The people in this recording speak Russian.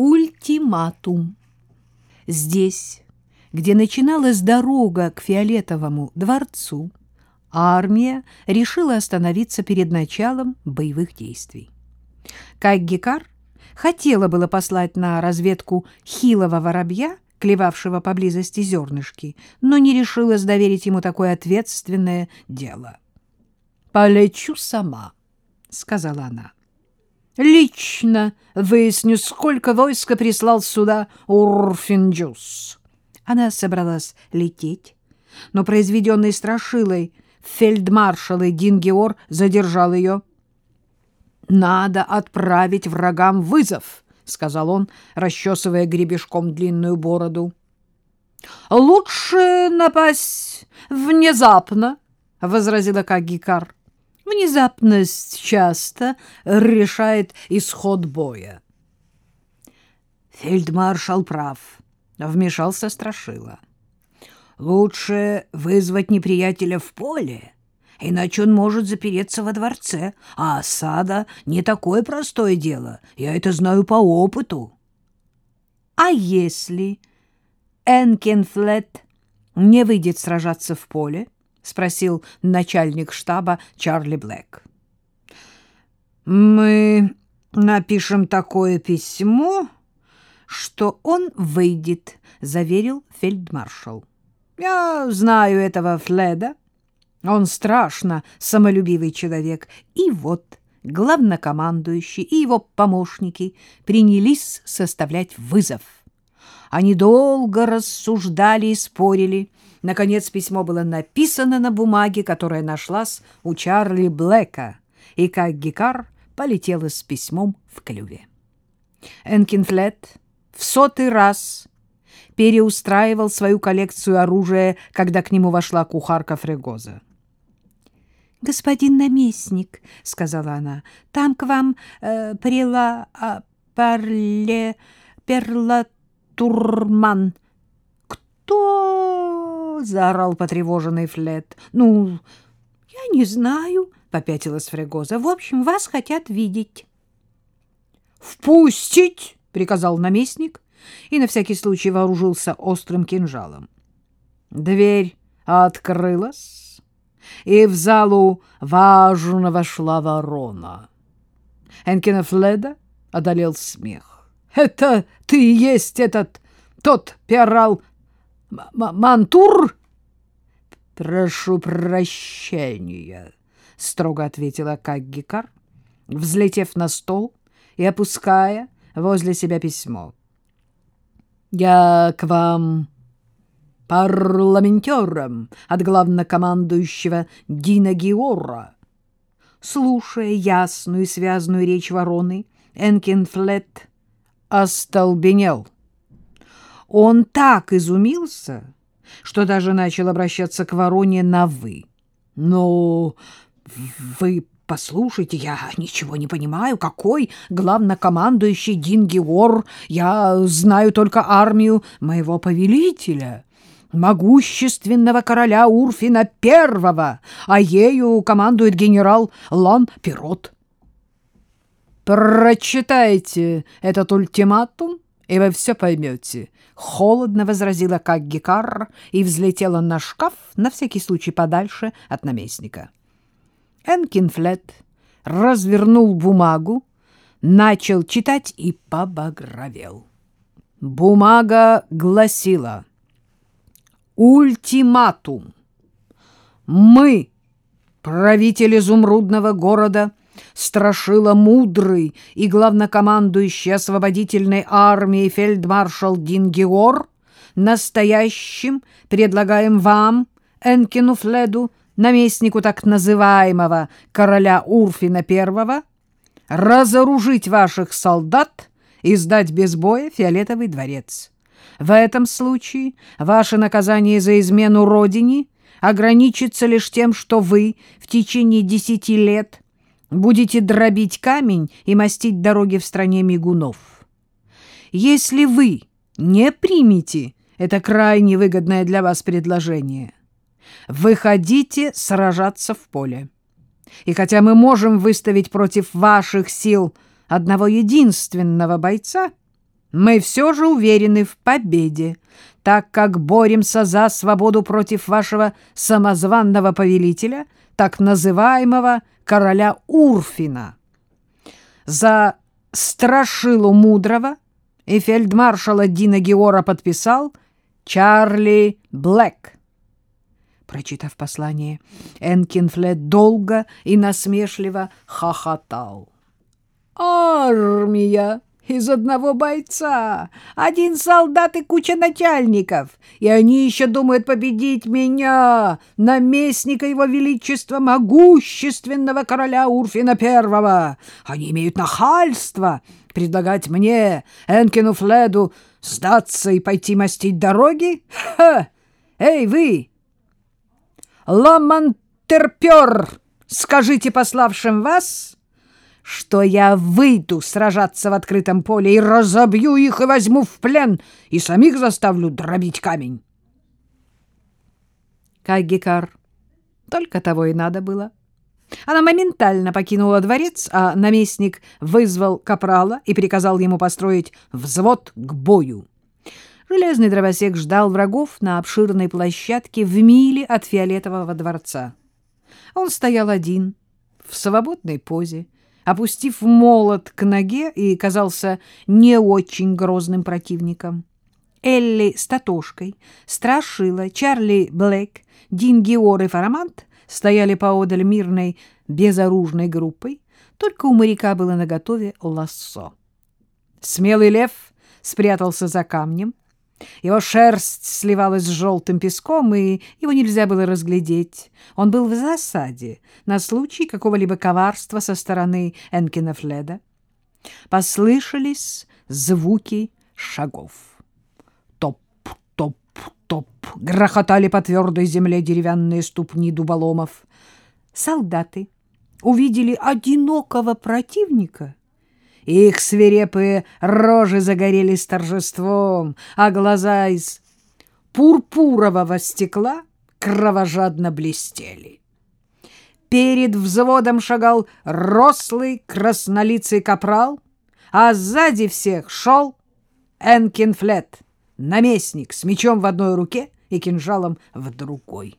Ультиматум. Здесь, где начиналась дорога к Фиолетовому дворцу, армия решила остановиться перед началом боевых действий. Каггикар хотела было послать на разведку хилого воробья, клевавшего поблизости зернышки, но не решилась доверить ему такое ответственное дело. «Полечу сама», — сказала она. «Лично выясню, сколько войска прислал сюда Урфинджус». Она собралась лететь, но произведенный страшилой фельдмаршал Дингеор задержал ее. «Надо отправить врагам вызов», — сказал он, расчесывая гребешком длинную бороду. «Лучше напасть внезапно», — возразила Кагикар. «Внезапность часто решает исход боя». Фельдмаршал прав, — вмешался Страшила. «Лучше вызвать неприятеля в поле» иначе он может запереться во дворце, а осада не такое простое дело, я это знаю по опыту. А если Энкинфлет не выйдет сражаться в поле? — спросил начальник штаба Чарли Блэк. «Мы напишем такое письмо, что он выйдет», — заверил фельдмаршал. «Я знаю этого Фледа. Он страшно самолюбивый человек. И вот главнокомандующий и его помощники принялись составлять вызов. Они долго рассуждали и спорили. Наконец письмо было написано на бумаге, которая нашлась у Чарли Блэка, и как Гикар полетела с письмом в клюве. Энкинфлет в сотый раз переустраивал свою коллекцию оружия, когда к нему вошла кухарка Фрегоза. — Господин наместник, — сказала она, — там к вам э, прила э, парле перлатурман. — Кто? — заорал потревоженный Флет. — Ну, я не знаю, — попятилась Фрегоза. — В общем, вас хотят видеть. — Впустить! — приказал наместник и на всякий случай вооружился острым кинжалом. Дверь открылась и в залу важно вошла ворона. Энкина Фледа одолел смех. — Это ты и есть этот, тот пиарал Мантур? — Прошу прощения, — строго ответила Каггикар, взлетев на стол и опуская возле себя письмо. — Я к вам парламентером от главнокомандующего Дина Геора. Слушая ясную и связную речь вороны, Энкин Флет остолбенел. Он так изумился, что даже начал обращаться к вороне на «вы». «Но вы послушайте, я ничего не понимаю. Какой главнокомандующий Дин Геор? Я знаю только армию моего повелителя» могущественного короля Урфина Первого, а ею командует генерал Лан Пирот. «Прочитайте этот ультиматум, и вы все поймете», — холодно возразила Каггикар и взлетела на шкаф, на всякий случай подальше от наместника. Энкинфлет развернул бумагу, начал читать и побагровел. Бумага гласила — ультиматум. Мы, правитель изумрудного города, страшила мудрый и главнокомандующий освободительной армией фельдмаршал Дингеор, настоящим предлагаем вам, Энкину Фледу, наместнику так называемого короля Урфина I, разоружить ваших солдат и сдать без боя Фиолетовый дворец. В этом случае ваше наказание за измену родине ограничится лишь тем, что вы в течение десяти лет будете дробить камень и мастить дороги в стране мигунов. Если вы не примете это крайне выгодное для вас предложение, выходите сражаться в поле. И хотя мы можем выставить против ваших сил одного единственного бойца — Мы все же уверены в победе, так как боремся за свободу против вашего самозванного повелителя, так называемого короля Урфина. За страшилу мудрого и фельдмаршала Дина Геора подписал Чарли Блэк. Прочитав послание, Энкинфлет долго и насмешливо хохотал. «Армия!» Из одного бойца, один солдат и куча начальников, и они еще думают победить меня, наместника его величества, могущественного короля Урфина Первого. Они имеют нахальство предлагать мне, Энкину Фледу, сдаться и пойти мастить дороги? Ха! Эй, вы! Ламантерпер, скажите пославшим вас что я выйду сражаться в открытом поле и разобью их и возьму в плен, и самих заставлю дробить камень. Кайгикар только того и надо было. Она моментально покинула дворец, а наместник вызвал капрала и приказал ему построить взвод к бою. Железный дровосек ждал врагов на обширной площадке в миле от фиолетового дворца. Он стоял один, в свободной позе, опустив молот к ноге и казался не очень грозным противником. Элли с Татошкой, Страшила, Чарли Блэк, Дин Геор и Фарамант стояли поодаль мирной безоружной группой, только у моряка было наготове лассо. Смелый лев спрятался за камнем, его шерсть сливалась с желтым песком, и его нельзя было разглядеть. Он был в засаде на случай какого-либо коварства со стороны Энкина Фледа. Послышались звуки шагов. Топ, топ, топ. Грохотали по твердой земле деревянные ступни дуболомов. Солдаты увидели одинокого противника их свирепые рожи загорелись торжеством, а глаза из пурпурового стекла кровожадно блестели. Перед взводом шагал рослый краснолицый капрал, а сзади всех шел Энкин Флет, наместник с мечом в одной руке и кинжалом в другой.